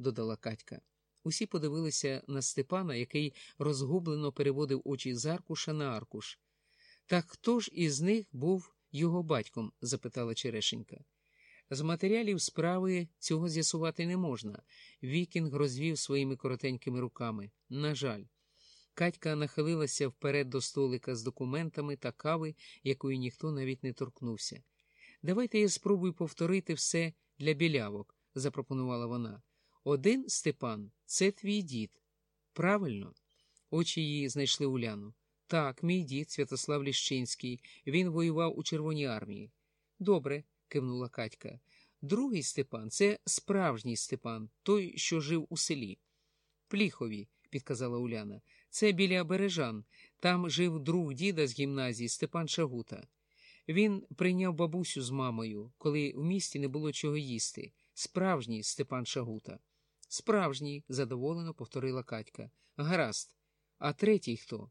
додала Катька. Усі подивилися на Степана, який розгублено переводив очі з аркуша на аркуш. Так хто ж із них був його батьком? запитала Черешенька. З матеріалів справи цього з'ясувати не можна. Вікінг розвів своїми коротенькими руками. На жаль. Катька нахилилася вперед до столика з документами та кави, якої ніхто навіть не торкнувся. Давайте я спробую повторити все для білявок, запропонувала вона. Один Степан, це твій дід. Правильно? Очі її знайшли Уляну. Так, мій дід, Святослав Ліщинський, він воював у Червоній армії. Добре, кивнула Катька. Другий Степан це справжній Степан, той, що жив у селі. Пліхові, підказала Уляна. Це біля Бережан. Там жив друг діда з гімназії Степан Шагута. Він прийняв бабусю з мамою, коли в місті не було чого їсти. Справжній Степан Шагута. Справжній, задоволено повторила Катька. Гаразд. А третій хто?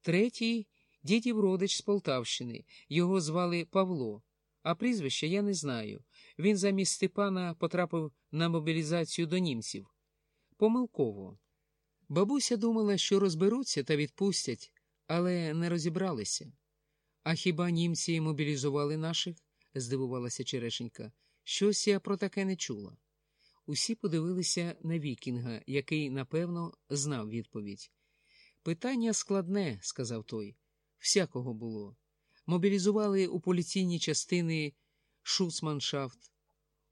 Третій дідів родич з Полтавщини. Його звали Павло, а прізвище я не знаю. Він замість Степана потрапив на мобілізацію до німців. Помилково. Бабуся думала, що розберуться та відпустять, але не розібралися. А хіба німці мобілізували наших? здивувалася Черешенька. Щось я про таке не чула. Усі подивилися на Вікінга, який, напевно, знав відповідь. Питання складне, сказав той. Всякого було. Мобілізували у поліційні частини Шуцманшафт,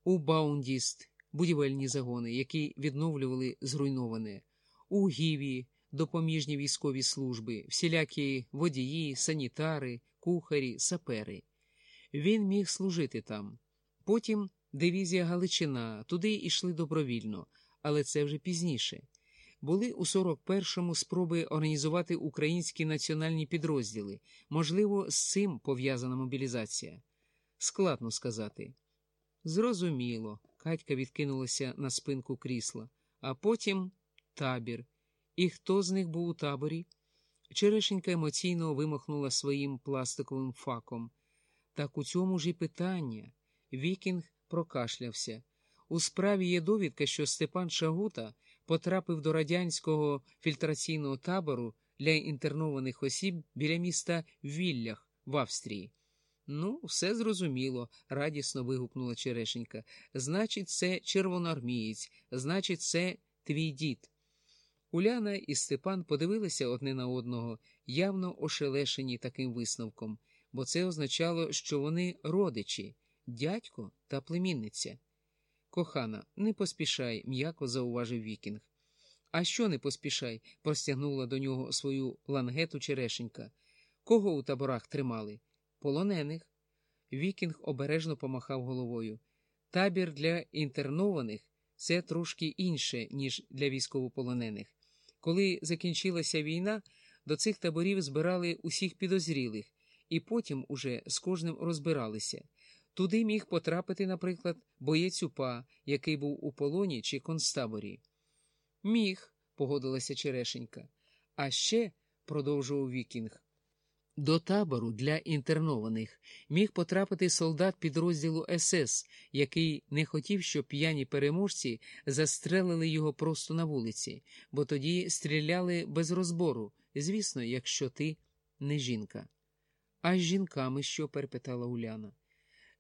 у Баундіст, будівельні загони, які відновлювали зруйноване, у Гіві, допоміжні військові служби, всілякі водії, санітари, кухарі, сапери. Він міг служити там. Потім дивізія Галичина, туди йшли добровільно, але це вже пізніше. Були у 41-му спроби організувати українські національні підрозділи. Можливо, з цим пов'язана мобілізація. Складно сказати. Зрозуміло, Катька відкинулася на спинку крісла, а потім табір. І хто з них був у таборі? Черешенька емоційно вимахнула своїм пластиковим факом. Так у цьому ж і питання. Вікінг прокашлявся. У справі є довідка, що Степан Шагута потрапив до радянського фільтраційного табору для інтернованих осіб біля міста Віллях в Австрії. Ну, все зрозуміло, радісно вигукнула Черешенька. Значить, це червоноармієць, значить, це твій дід. Уляна і Степан подивилися одне на одного, явно ошелешені таким висновком, бо це означало, що вони родичі, дядько та племінниця. Кохана, не поспішай, м'яко зауважив Вікінг. А що не поспішай? простягнула до нього свою лангету Черешенька. Кого у таборах тримали? Полонених. Вікінг обережно помахав головою. Табір для інтернованих це трошки інше, ніж для військовополонених. Коли закінчилася війна, до цих таборів збирали усіх підозрілих, і потім уже з кожним розбиралися. Туди міг потрапити, наприклад, боєць УПА, який був у полоні чи концтаборі. Міг, погодилася Черешенька. А ще, продовжував Вікінг, до табору для інтернованих міг потрапити солдат підрозділу СС, який не хотів, щоб п'яні переможці застрелили його просто на вулиці, бо тоді стріляли без розбору, звісно, якщо ти не жінка. А з жінками що? перепитала Уляна.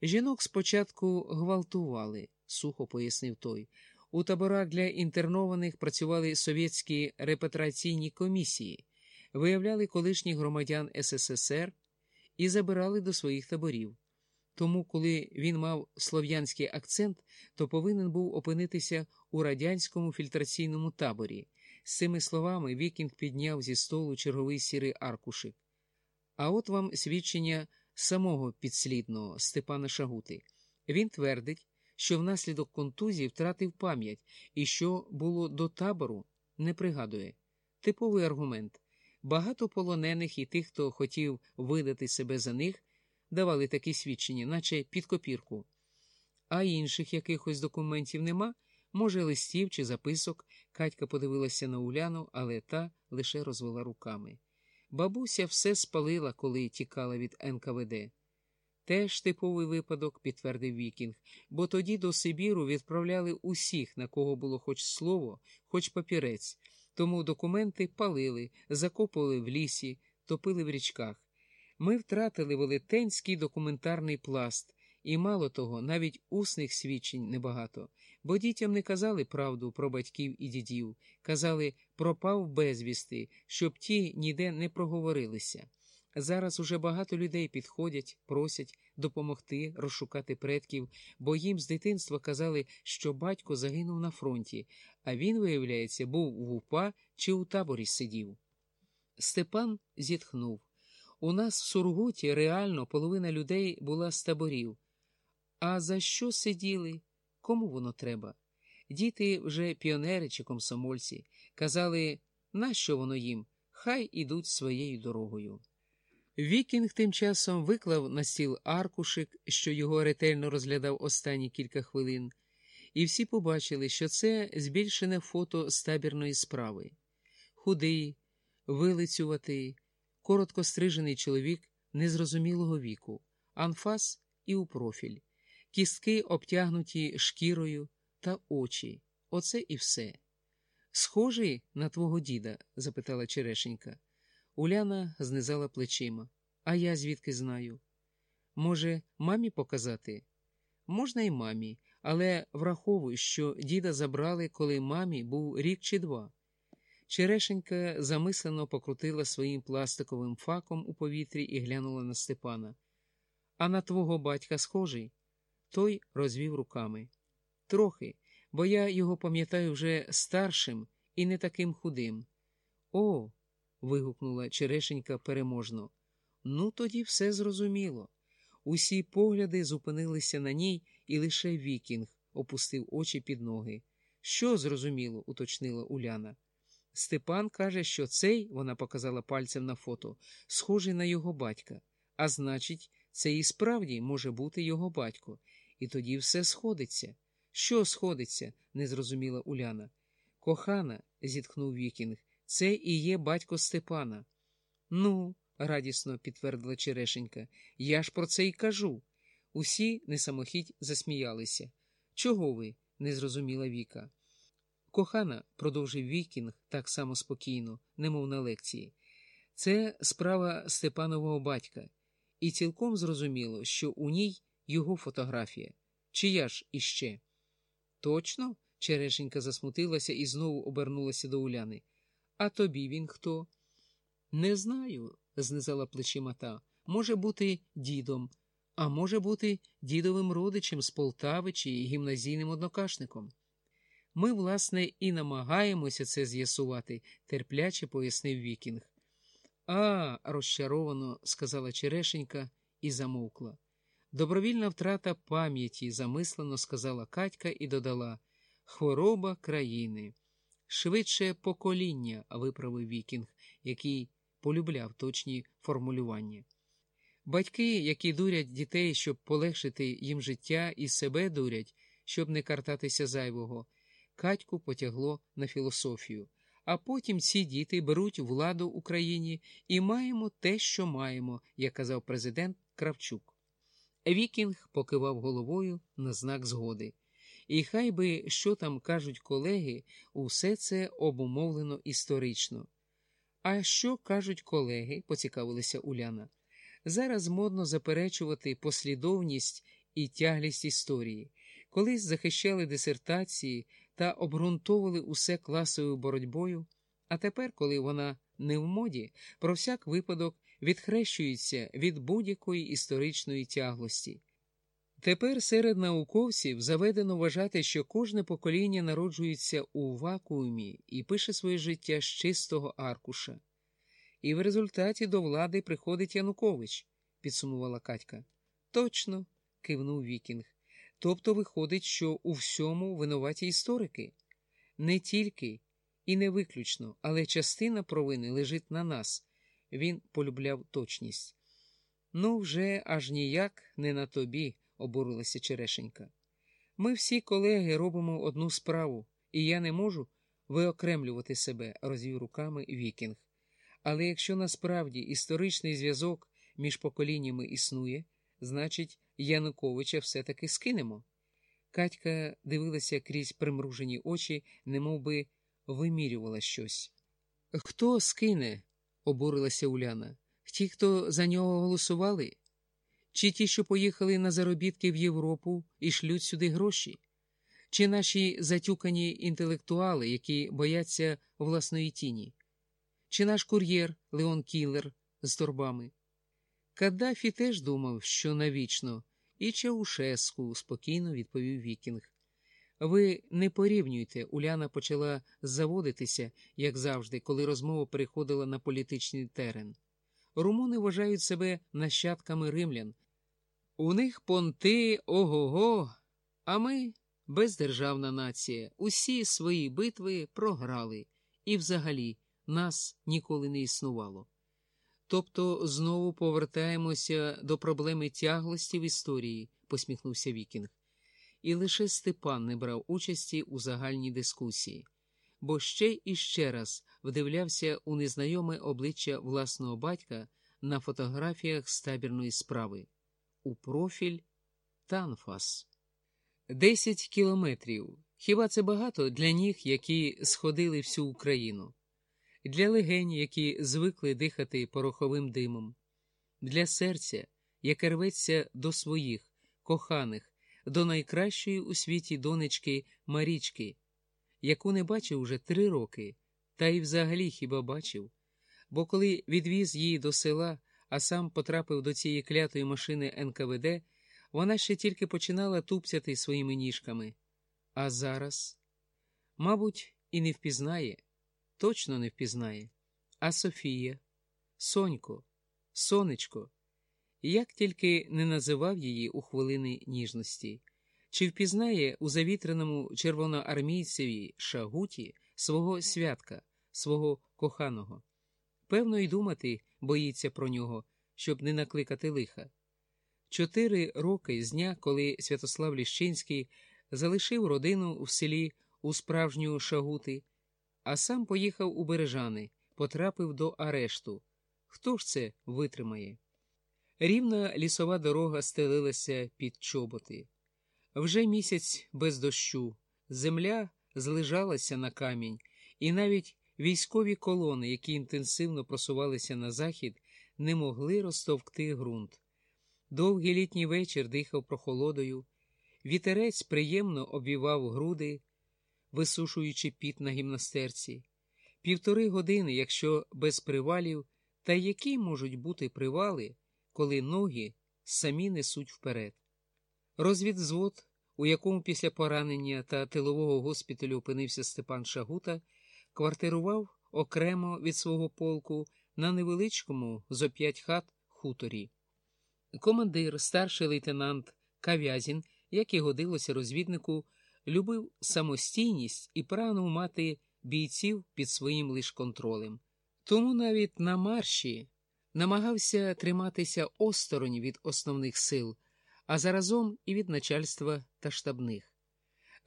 Жінок спочатку гвалтували, сухо пояснив той. У таборах для інтернованих працювали совєтські репатріаційні комісії, виявляли колишніх громадян СССР і забирали до своїх таборів. Тому, коли він мав слов'янський акцент, то повинен був опинитися у радянському фільтраційному таборі. З цими словами Вікінг підняв зі столу черговий сірий аркушик. А от вам свідчення самого підслідного Степана Шагути. Він твердить, що внаслідок контузії втратив пам'ять і що було до табору, не пригадує. Типовий аргумент. Багато полонених і тих, хто хотів видати себе за них, давали такі свідчення, наче під копірку. А інших якихось документів нема, може, листів чи записок. Катька подивилася на Уляну, але та лише розвела руками. Бабуся все спалила, коли тікала від НКВД. Теж типовий випадок, підтвердив Вікінг, бо тоді до Сибіру відправляли усіх, на кого було хоч слово, хоч папірець, тому документи палили, закопували в лісі, топили в річках. Ми втратили велетенський документарний пласт, і мало того, навіть усних свідчень небагато, бо дітям не казали правду про батьків і дідів, казали пропав безвісти, щоб ті ніде не проговорилися. Зараз уже багато людей підходять, просять допомогти розшукати предків, бо їм з дитинства казали, що батько загинув на фронті, а він, виявляється, був в УПА чи у таборі сидів. Степан зітхнув. У нас в Сургуті реально половина людей була з таборів. А за що сиділи? Кому воно треба? Діти вже піонери чи комсомольці казали, нащо воно їм? Хай ідуть своєю дорогою. Вікінг тим часом виклав на стіл аркушик, що його ретельно розглядав останні кілька хвилин, і всі побачили, що це збільшене фото з табірної справи. Худий, вилицюватий, коротко стрижений чоловік незрозумілого віку, анфас і у профіль, кістки обтягнуті шкірою та очі. Оце і все. Схожий на твого діда? запитала Черешенька. Уляна знизала плечима. А я звідки знаю? Може, мамі показати? Можна й мамі, але враховуй, що діда забрали, коли мамі був рік чи два. Черешенька замислено покрутила своїм пластиковим факом у повітрі і глянула на Степана. А на твого батька схожий? Той розвів руками. Трохи, бо я його пам'ятаю вже старшим і не таким худим. О вигукнула Черешенька переможно. Ну, тоді все зрозуміло. Усі погляди зупинилися на ній, і лише Вікінг опустив очі під ноги. Що зрозуміло? уточнила Уляна. Степан каже, що цей, вона показала пальцем на фото, схожий на його батька, а значить, це і справді може бути його батько, і тоді все сходиться. Що сходиться? не зрозуміла Уляна. Кохана, зітхнув Вікінг, це і є батько Степана. Ну, радісно підтвердила Черешенька, я ж про це й кажу. Усі несамохіть засміялися. Чого ви? не зрозуміла Віка. Кохана, продовжив Вікінг так само спокійно, немов на лекції, це справа Степанового батька, і цілком зрозуміло, що у ній його фотографія. Чия ж іще? Точно? Черешенька засмутилася і знову обернулася до Уляни. А тобі він хто? Не знаю, знизала плечима та. Може бути дідом, а може бути дідовим родичем з Полтави чи гімназійним однокашником. Ми, власне, і намагаємося це з'ясувати, терпляче пояснив Вікінг. А, розчаровано сказала Черешенька і замовкла. Добровільна втрата пам'яті, замислено сказала Катька і додала хвороба країни. Швидше покоління, виправив Вікінг, який полюбляв точні формулювання. Батьки, які дурять дітей, щоб полегшити їм життя, і себе дурять, щоб не картатися зайвого, Катьку потягло на філософію. А потім ці діти беруть владу в Україні і маємо те, що маємо, як казав президент Кравчук. Вікінг покивав головою на знак згоди. І хай би що там кажуть колеги, усе це обумовлено історично. А що кажуть колеги, поцікавилася Уляна. Зараз модно заперечувати послідовність і тяглість історії. Колись захищали дисертації та обґрунтовували усе класовою боротьбою, а тепер, коли вона не в моді, про всяк випадок відхрещується від будь-якої історичної тяглості. Тепер серед науковців заведено вважати, що кожне покоління народжується у вакуумі і пише своє життя з чистого аркуша. І в результаті до влади приходить Янукович, підсумувала Катька. Точно, кивнув Вікінг. Тобто виходить, що у всьому винуваті історики. Не тільки і не виключно, але частина провини лежить на нас. Він полюбляв точність. Ну, вже аж ніяк не на тобі обурилася Черешенька. Ми всі колеги робимо одну справу, і я не можу виокремлювати себе, розвів руками Вікінг. Але якщо насправді історичний зв'язок між поколіннями існує, Значить, Януковича все-таки скинемо. Катька дивилася крізь примружені очі, немов би вимірювала щось. Хто скине? Обурилася Уляна. Ті, хто за нього голосували? Чи ті, що поїхали на заробітки в Європу і шлють сюди гроші? Чи наші затюкані інтелектуали, які бояться власної тіні? Чи наш кур'єр Леон Кіллер з торбами? Каддафі теж думав, що навічно, і Чаушеску, спокійно відповів Вікінг. Ви не порівнюйте, Уляна почала заводитися, як завжди, коли розмова переходила на політичний терен. Румуни вважають себе нащадками римлян. У них понти ого го, а ми бездержавна нація. Усі свої битви програли, і взагалі нас ніколи не існувало. Тобто знову повертаємося до проблеми тяглості в історії, посміхнувся Вікінг. І лише Степан не брав участі у загальній дискусії, бо ще і ще раз вдивлявся у незнайоме обличчя власного батька на фотографіях з табірної справи. У профіль та анфас. Десять кілометрів. Хіба це багато для ніг, які сходили всю Україну? Для легень, які звикли дихати пороховим димом, для серця, яке рветься до своїх, коханих, до найкращої у світі донечки Марічки, яку не бачив уже три роки, та й взагалі хіба бачив, бо коли відвіз її до села, а сам потрапив до цієї клятої машини НКВД, вона ще тільки починала тупцяти своїми ніжками. А зараз, мабуть, і не впізнає. Точно не впізнає. А Софія, Сонько, Сонечко, як тільки не називав її у хвилини ніжності, чи впізнає у завітреному червоноармійцеві шагуті свого святка, свого коханого? Певно, й думати боїться про нього, щоб не накликати лиха. Чотири роки з дня, коли Святослав Ліщинський залишив родину в селі у справжню шагути а сам поїхав у Бережани, потрапив до арешту. Хто ж це витримає? Рівна лісова дорога стелилася під чоботи. Вже місяць без дощу, земля злежалася на камінь, і навіть військові колони, які інтенсивно просувалися на захід, не могли розтовкти ґрунт. Довгий літній вечір дихав прохолодою, вітерець приємно обвівав груди, висушуючи піт на гімнастерці, півтори години, якщо без привалів, та які можуть бути привали, коли ноги самі несуть вперед. Розвідзвод, у якому після поранення та тилового госпіталю опинився Степан Шагута, квартирував окремо від свого полку на невеличкому зо п'ять хат хуторі. Командир, старший лейтенант Кав'язін, як і годилося розвіднику, любив самостійність і прагнув мати бійців під своїм лиш контролем. Тому навіть на марші намагався триматися осторонь від основних сил, а заразом і від начальства та штабних.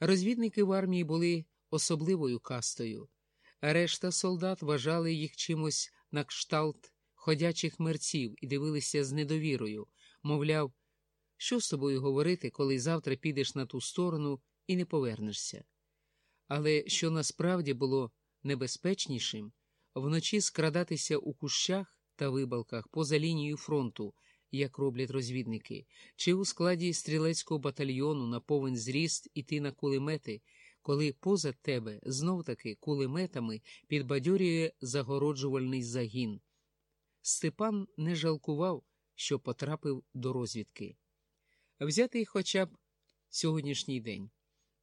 Розвідники в армії були особливою кастою, решта солдат вважали їх чимось на кшталт ходячих мерців і дивилися з недовірою, мовляв, що з тобою говорити, коли завтра підеш на ту сторону і не повернешся. Але що насправді було небезпечнішим, вночі скрадатися у кущах та вибалках поза лінією фронту, як роблять розвідники, чи у складі стрілецького батальйону на повен зріст іти на кулемети, коли поза тебе знов таки кулеметами підбадьорює загороджувальний загін. Степан не жалкував, що потрапив до розвідки. Взятий хоча б сьогоднішній день.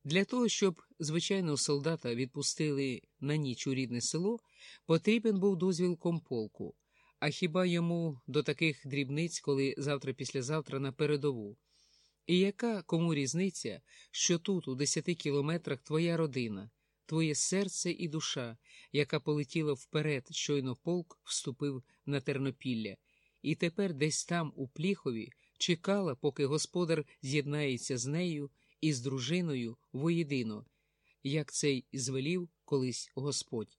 Для того, щоб звичайного солдата відпустили на ніч у рідне село, потрібен був дозвіл комполку, а хіба йому до таких дрібниць, коли завтра післязавтра на передову? І яка кому різниця, що тут, у десяти кілометрах, твоя родина, твоє серце і душа, яка полетіла вперед, щойно полк вступив на Тернопілля, і тепер десь там, у Пліхові, чекала, поки господар з'єднається з нею і з дружиною воєдино, як цей звелів колись Господь.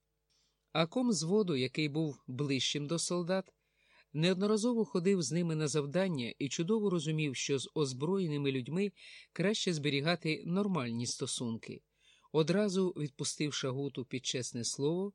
А ком зводу, який був ближчим до солдат, Неодноразово ходив з ними на завдання і чудово розумів, що з озброєними людьми краще зберігати нормальні стосунки. Одразу відпустив шагуту під чесне слово,